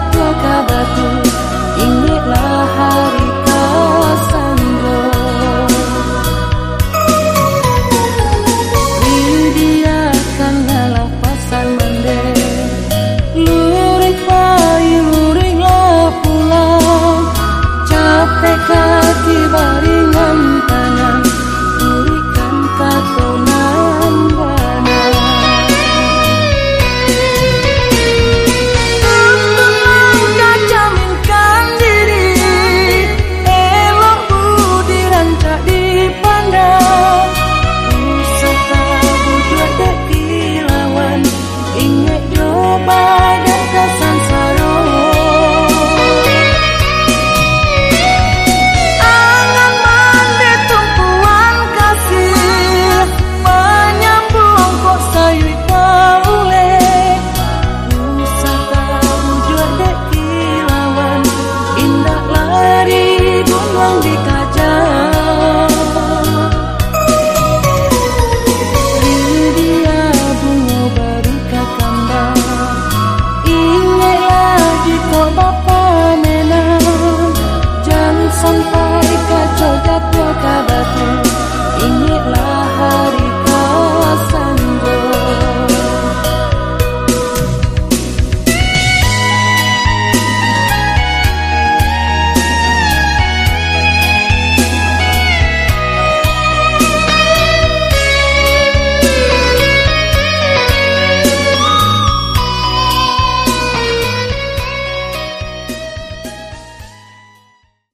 Tokabata. wonder